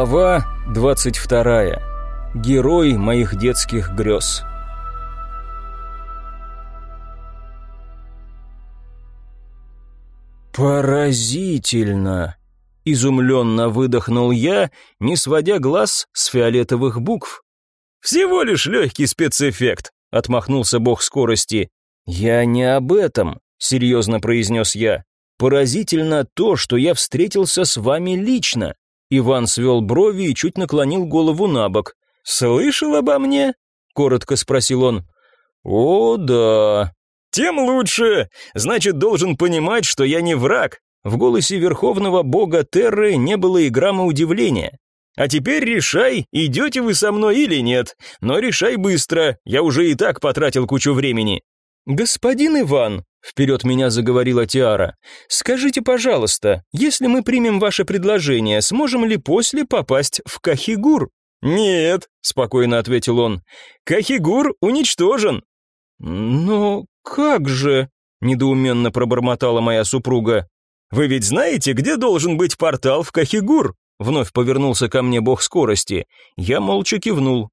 Глава 22. Герой моих детских грез. Поразительно, изумленно выдохнул я, не сводя глаз с фиолетовых букв. Всего лишь легкий спецэффект, отмахнулся бог скорости. Я не об этом, серьезно произнес я. Поразительно то, что я встретился с вами лично. Иван свел брови и чуть наклонил голову на бок. «Слышал обо мне?» — коротко спросил он. «О, да». «Тем лучше. Значит, должен понимать, что я не враг». В голосе верховного бога Терры не было и грамма удивления. «А теперь решай, идете вы со мной или нет. Но решай быстро, я уже и так потратил кучу времени». «Господин Иван», — вперед меня заговорила Тиара, — «скажите, пожалуйста, если мы примем ваше предложение, сможем ли после попасть в Кахигур?» «Нет», — спокойно ответил он, — «Кахигур уничтожен». «Но как же?» — недоуменно пробормотала моя супруга. «Вы ведь знаете, где должен быть портал в Кахигур?» Вновь повернулся ко мне бог скорости. Я молча кивнул.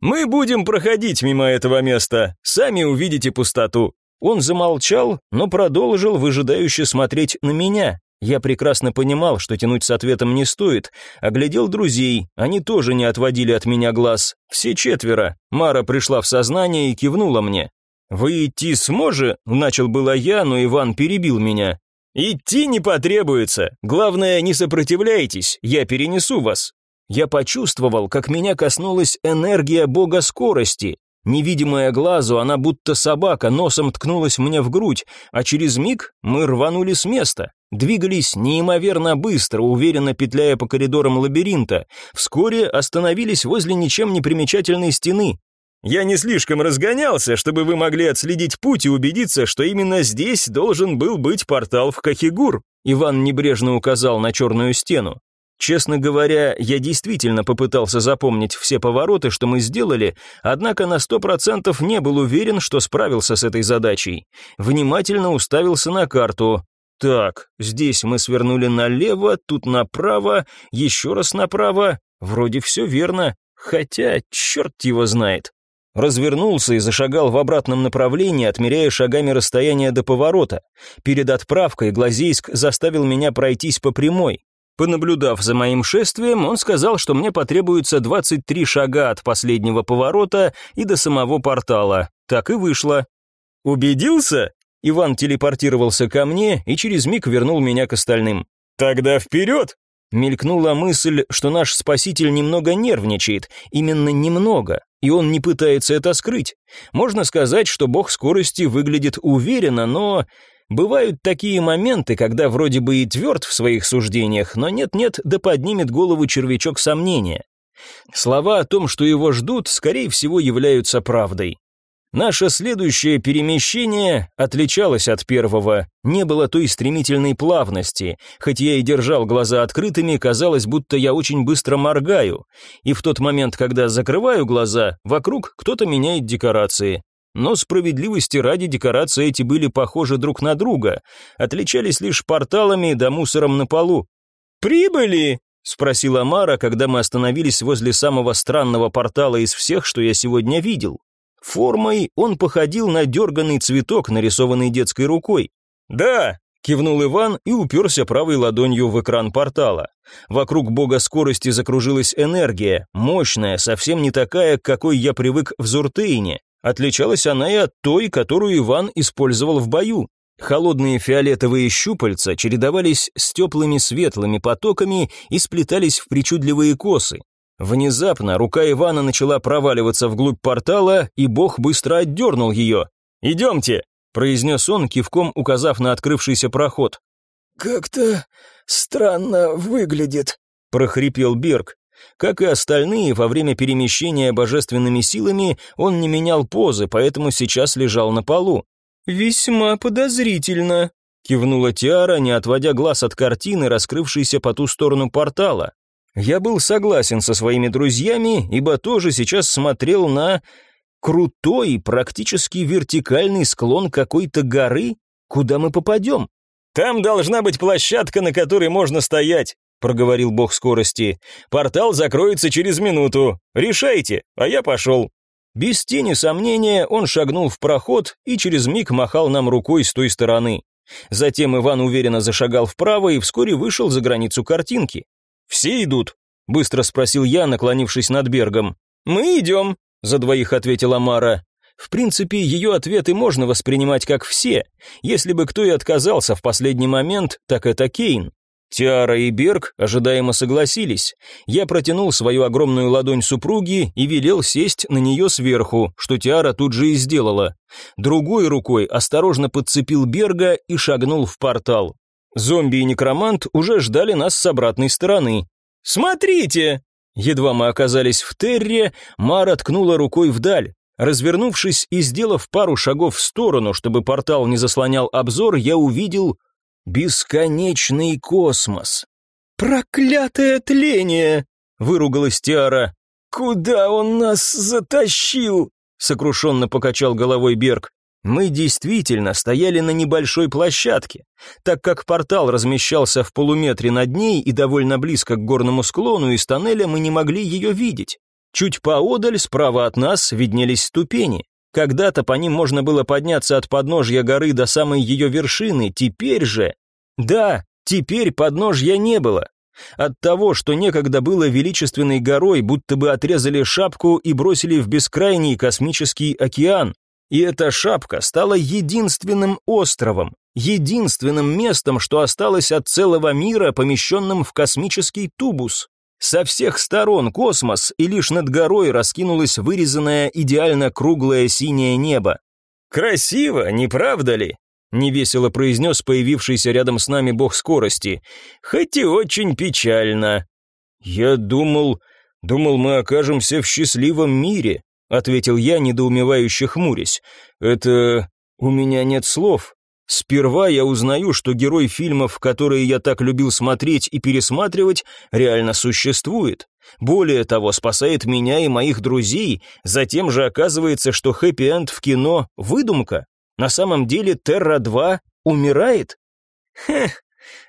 «Мы будем проходить мимо этого места, сами увидите пустоту». Он замолчал, но продолжил выжидающе смотреть на меня. Я прекрасно понимал, что тянуть с ответом не стоит. Оглядел друзей, они тоже не отводили от меня глаз. Все четверо. Мара пришла в сознание и кивнула мне. «Вы идти сможете?» – начал было я, но Иван перебил меня. «Идти не потребуется. Главное, не сопротивляйтесь, я перенесу вас». Я почувствовал, как меня коснулась энергия бога скорости. Невидимая глазу, она будто собака носом ткнулась мне в грудь, а через миг мы рванули с места. Двигались неимоверно быстро, уверенно петляя по коридорам лабиринта. Вскоре остановились возле ничем не примечательной стены. «Я не слишком разгонялся, чтобы вы могли отследить путь и убедиться, что именно здесь должен был быть портал в Кахигур», Иван небрежно указал на черную стену. Честно говоря, я действительно попытался запомнить все повороты, что мы сделали, однако на сто процентов не был уверен, что справился с этой задачей. Внимательно уставился на карту. Так, здесь мы свернули налево, тут направо, еще раз направо. Вроде все верно, хотя черт его знает. Развернулся и зашагал в обратном направлении, отмеряя шагами расстояние до поворота. Перед отправкой Глазейск заставил меня пройтись по прямой. Понаблюдав за моим шествием, он сказал, что мне потребуется 23 шага от последнего поворота и до самого портала. Так и вышло. «Убедился?» Иван телепортировался ко мне и через миг вернул меня к остальным. «Тогда вперед!» Мелькнула мысль, что наш спаситель немного нервничает, именно немного, и он не пытается это скрыть. Можно сказать, что бог скорости выглядит уверенно, но Бывают такие моменты, когда вроде бы и тверд в своих суждениях, но нет-нет, да поднимет голову червячок сомнения. Слова о том, что его ждут, скорее всего, являются правдой. Наше следующее перемещение отличалось от первого, не было той стремительной плавности, хоть я и держал глаза открытыми, казалось, будто я очень быстро моргаю, и в тот момент, когда закрываю глаза, вокруг кто-то меняет декорации. Но справедливости ради декорации эти были похожи друг на друга, отличались лишь порталами да мусором на полу. «Прибыли!» — спросила Мара, когда мы остановились возле самого странного портала из всех, что я сегодня видел. Формой он походил на дерганный цветок, нарисованный детской рукой. «Да!» — кивнул Иван и уперся правой ладонью в экран портала. Вокруг бога скорости закружилась энергия, мощная, совсем не такая, к какой я привык в Зуртейне. Отличалась она и от той, которую Иван использовал в бою. Холодные фиолетовые щупальца чередовались с теплыми светлыми потоками и сплетались в причудливые косы. Внезапно рука Ивана начала проваливаться вглубь портала, и бог быстро отдернул ее. «Идемте», — произнес он, кивком указав на открывшийся проход. «Как-то странно выглядит», — прохрипел Берг. Как и остальные, во время перемещения божественными силами он не менял позы, поэтому сейчас лежал на полу. «Весьма подозрительно», — кивнула Тиара, не отводя глаз от картины, раскрывшейся по ту сторону портала. Я был согласен со своими друзьями, ибо тоже сейчас смотрел на крутой, практически вертикальный склон какой-то горы, куда мы попадем. «Там должна быть площадка, на которой можно стоять», — проговорил бог скорости. «Портал закроется через минуту. Решайте, а я пошел». Без тени сомнения он шагнул в проход и через миг махал нам рукой с той стороны. Затем Иван уверенно зашагал вправо и вскоре вышел за границу картинки. «Все идут?» — быстро спросил я, наклонившись над Бергом. «Мы идем», — за двоих ответила Мара. В принципе, ее ответы можно воспринимать как все. Если бы кто и отказался в последний момент, так это Кейн. Тиара и Берг ожидаемо согласились. Я протянул свою огромную ладонь супруги и велел сесть на нее сверху, что Тиара тут же и сделала. Другой рукой осторожно подцепил Берга и шагнул в портал. Зомби и некромант уже ждали нас с обратной стороны. «Смотрите!» Едва мы оказались в Терре, Мара ткнула рукой вдаль. Развернувшись и сделав пару шагов в сторону, чтобы портал не заслонял обзор, я увидел Бесконечный космос. Проклятое тление, выругалась Тиара. Куда он нас затащил? сокрушенно покачал головой Берг. Мы действительно стояли на небольшой площадке. Так как портал размещался в полуметре над ней и довольно близко к горному склону, из тоннеля мы не могли ее видеть. Чуть поодаль, справа от нас, виднелись ступени. Когда-то по ним можно было подняться от подножья горы до самой ее вершины, теперь же... Да, теперь подножья не было. От того, что некогда было величественной горой, будто бы отрезали шапку и бросили в бескрайний космический океан. И эта шапка стала единственным островом, единственным местом, что осталось от целого мира, помещенным в космический тубус. Со всех сторон космос, и лишь над горой раскинулось вырезанное идеально круглое синее небо. «Красиво, не правда ли?» — невесело произнес появившийся рядом с нами бог скорости. «Хоть и очень печально». «Я думал, думал, мы окажемся в счастливом мире», — ответил я, недоумевающе хмурясь. «Это... у меня нет слов». Сперва я узнаю, что герой фильмов, которые я так любил смотреть и пересматривать, реально существует. Более того, спасает меня и моих друзей, затем же оказывается, что хэппи-энд в кино – выдумка. На самом деле Терра-2 умирает? Хех,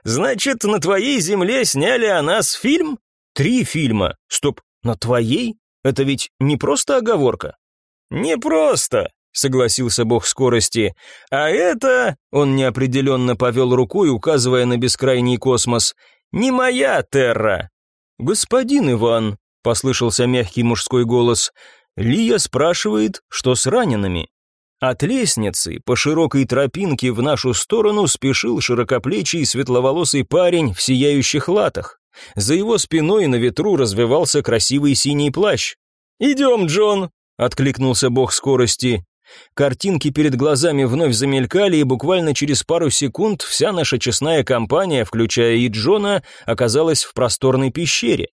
значит, на твоей земле сняли о нас фильм? Три фильма. Стоп, на твоей? Это ведь не просто оговорка? Не просто, согласился бог скорости. А это, он неопределенно повел рукой, указывая на бескрайний космос, не моя терра. Господин Иван, послышался мягкий мужской голос. Лия спрашивает, что с ранеными. От лестницы по широкой тропинке в нашу сторону спешил широкоплечий светловолосый парень в сияющих латах. За его спиной на ветру развивался красивый синий плащ. «Идем, Джон!» — откликнулся бог скорости. Картинки перед глазами вновь замелькали, и буквально через пару секунд вся наша честная компания, включая и Джона, оказалась в просторной пещере.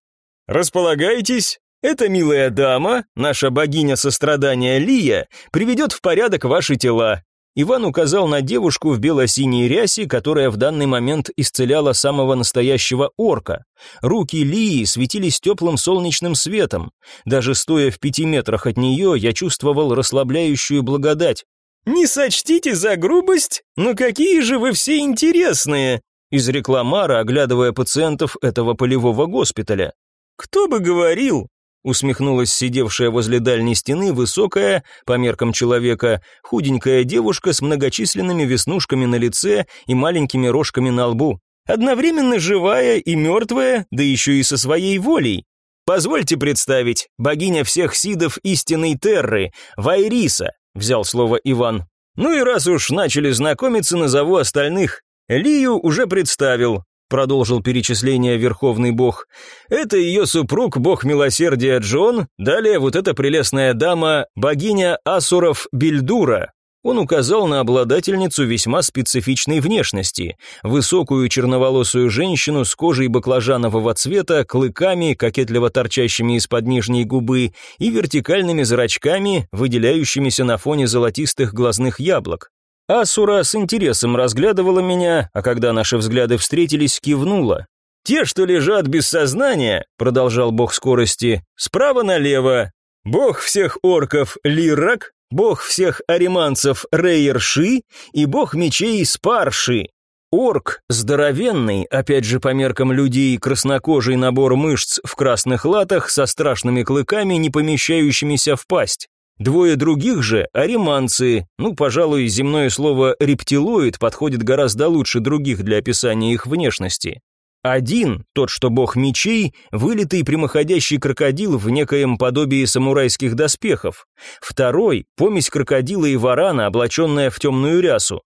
«Располагайтесь, эта милая дама, наша богиня сострадания Лия, приведет в порядок ваши тела. Иван указал на девушку в бело-синей рясе, которая в данный момент исцеляла самого настоящего орка. Руки Лии светились теплым солнечным светом. Даже стоя в пяти метрах от нее, я чувствовал расслабляющую благодать. «Не сочтите за грубость, но какие же вы все интересные!» изрекла Мара, оглядывая пациентов этого полевого госпиталя. «Кто бы говорил, усмехнулась сидевшая возле дальней стены высокая, по меркам человека, худенькая девушка с многочисленными веснушками на лице и маленькими рожками на лбу. Одновременно живая и мертвая, да еще и со своей волей. Позвольте представить, богиня всех сидов истинной Терры, Вайриса, взял слово Иван. Ну и раз уж начали знакомиться, назову остальных. Лию уже представил, продолжил перечисление Верховный Бог. Это ее супруг, бог милосердия Джон, далее вот эта прелестная дама, богиня Асуров Бильдура. Он указал на обладательницу весьма специфичной внешности, высокую черноволосую женщину с кожей баклажанового цвета, клыками, кокетливо торчащими из-под нижней губы и вертикальными зрачками, выделяющимися на фоне золотистых глазных яблок. Асура с интересом разглядывала меня, а когда наши взгляды встретились, кивнула. «Те, что лежат без сознания», — продолжал бог скорости, — «справа налево. Бог всех орков Лирак, бог всех ариманцев Рейерши и бог мечей Спарши». Орк, здоровенный, опять же по меркам людей, краснокожий набор мышц в красных латах со страшными клыками, не помещающимися в пасть. Двое других же – ариманцы, ну, пожалуй, земное слово «рептилоид» подходит гораздо лучше других для описания их внешности. Один, тот, что бог мечей, вылитый прямоходящий крокодил в некоем подобии самурайских доспехов. Второй, помесь крокодила и варана, облаченная в темную рясу.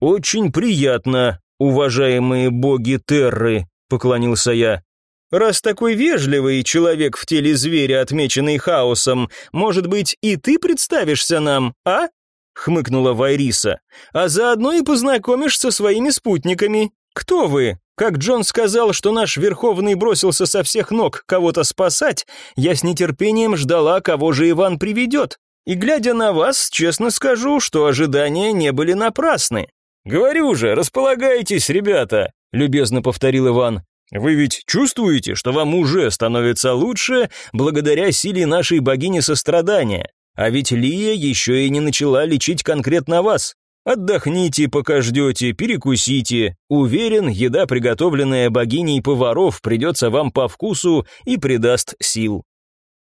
«Очень приятно, уважаемые боги Терры», — поклонился я. «Раз такой вежливый человек в теле зверя, отмеченный хаосом, может быть, и ты представишься нам, а?» — хмыкнула Вайриса. «А заодно и познакомишь со своими спутниками. Кто вы? Как Джон сказал, что наш Верховный бросился со всех ног кого-то спасать, я с нетерпением ждала, кого же Иван приведет. И глядя на вас, честно скажу, что ожидания не были напрасны. «Говорю же, располагайтесь, ребята», — любезно повторил Иван. «Вы ведь чувствуете, что вам уже становится лучше благодаря силе нашей богини сострадания? А ведь Лия еще и не начала лечить конкретно вас. Отдохните, пока ждете, перекусите. Уверен, еда, приготовленная богиней поваров, придется вам по вкусу и придаст сил.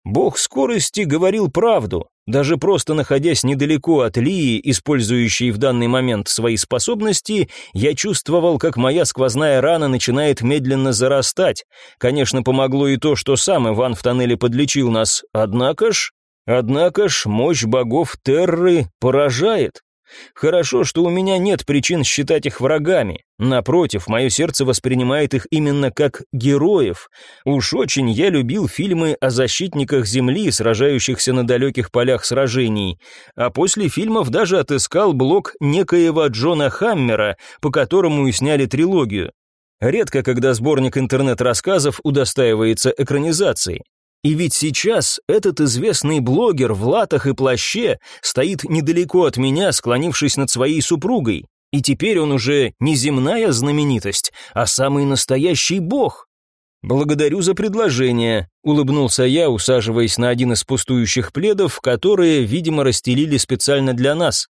Бог скорости говорил правду. Даже просто находясь недалеко от Лии, использующей в данный момент свои способности, я чувствовал, как моя сквозная рана начинает медленно зарастать. Конечно, помогло и то, что сам Иван в тоннеле подлечил нас. Однако ж... Однако ж мощь богов Терры поражает. Хорошо, что у меня нет причин считать их врагами. Напротив, мое сердце воспринимает их именно как героев. Уж очень я любил фильмы о защитниках Земли, сражающихся на далеких полях сражений. А после фильмов даже отыскал блог некоего Джона Хаммера, по которому и сняли трилогию. Редко, когда сборник интернет-рассказов удостаивается экранизации. И ведь сейчас этот известный блогер в латах и плаще стоит недалеко от меня, склонившись над своей супругой. И теперь он уже не земная знаменитость, а самый настоящий бог. «Благодарю за предложение», — улыбнулся я, усаживаясь на один из пустующих пледов, которые, видимо, расстелили специально для нас.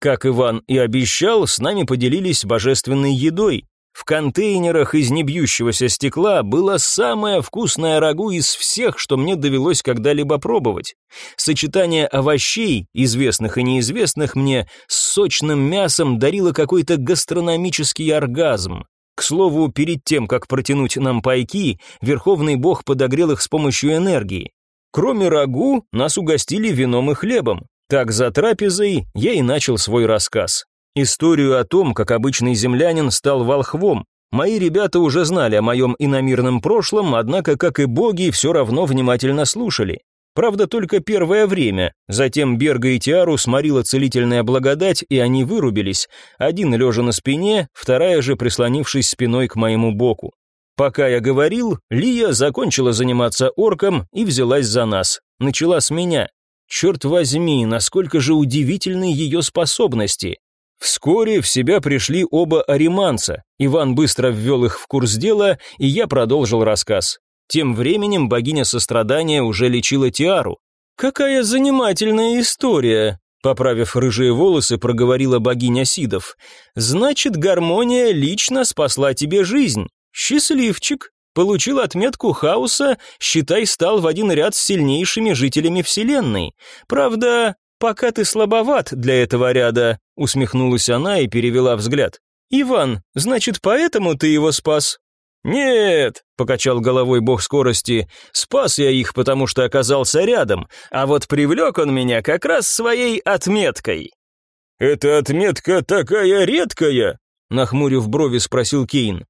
Как Иван и обещал, с нами поделились божественной едой. В контейнерах из небьющегося стекла было самое вкусное рагу из всех, что мне довелось когда-либо пробовать. Сочетание овощей, известных и неизвестных мне, с сочным мясом дарило какой-то гастрономический оргазм. К слову, перед тем, как протянуть нам пайки, Верховный Бог подогрел их с помощью энергии. Кроме рагу, нас угостили вином и хлебом. Так за трапезой я и начал свой рассказ. Историю о том, как обычный землянин стал волхвом. Мои ребята уже знали о моем иномирном прошлом, однако, как и боги, все равно внимательно слушали. Правда, только первое время. Затем Берга и Тиару сморила целительная благодать, и они вырубились. Один лежа на спине, вторая же прислонившись спиной к моему боку. Пока я говорил, Лия закончила заниматься орком и взялась за нас. Начала с меня. Черт возьми, насколько же удивительны ее способности. Вскоре в себя пришли оба ариманца. Иван быстро ввел их в курс дела, и я продолжил рассказ. Тем временем богиня сострадания уже лечила Тиару. «Какая занимательная история!» Поправив рыжие волосы, проговорила богиня Сидов. «Значит, гармония лично спасла тебе жизнь. Счастливчик. Получил отметку хаоса, считай, стал в один ряд с сильнейшими жителями Вселенной. Правда, «Пока ты слабоват для этого ряда», — усмехнулась она и перевела взгляд. «Иван, значит, поэтому ты его спас?» «Нет», — покачал головой бог скорости, «спас я их, потому что оказался рядом, а вот привлек он меня как раз своей отметкой». «Эта отметка такая редкая?» — нахмурив брови, спросил Кейн.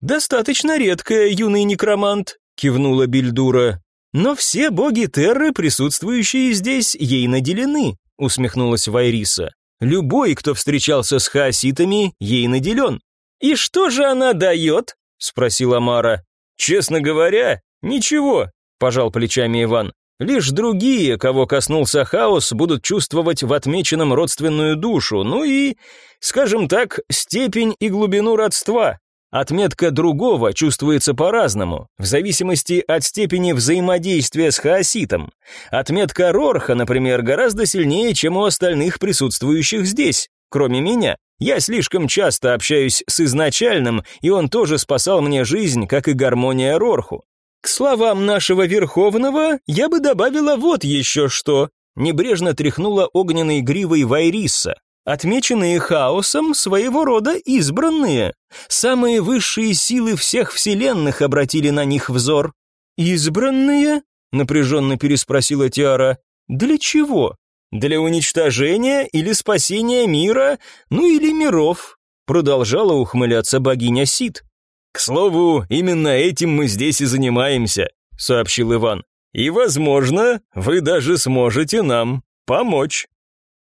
«Достаточно редкая, юный некромант», — кивнула Бильдура. «Но все боги Терры, присутствующие здесь, ей наделены», — усмехнулась Вайриса. «Любой, кто встречался с хаоситами, ей наделен». «И что же она дает?» — спросила Мара. «Честно говоря, ничего», — пожал плечами Иван. «Лишь другие, кого коснулся хаос, будут чувствовать в отмеченном родственную душу, ну и, скажем так, степень и глубину родства. Отметка другого чувствуется по-разному, в зависимости от степени взаимодействия с хаоситом. Отметка Рорха, например, гораздо сильнее, чем у остальных присутствующих здесь, кроме меня. Я слишком часто общаюсь с изначальным, и он тоже спасал мне жизнь, как и гармония Рорху. К словам нашего Верховного, я бы добавила вот еще что. Небрежно тряхнула огненной гривой Вайриса. Отмеченные хаосом своего рода избранные. Самые высшие силы всех вселенных обратили на них взор. «Избранные?» — напряженно переспросила Тиара. «Для чего? Для уничтожения или спасения мира, ну или миров?» Продолжала ухмыляться богиня Сид. «К слову, именно этим мы здесь и занимаемся», — сообщил Иван. «И, возможно, вы даже сможете нам помочь».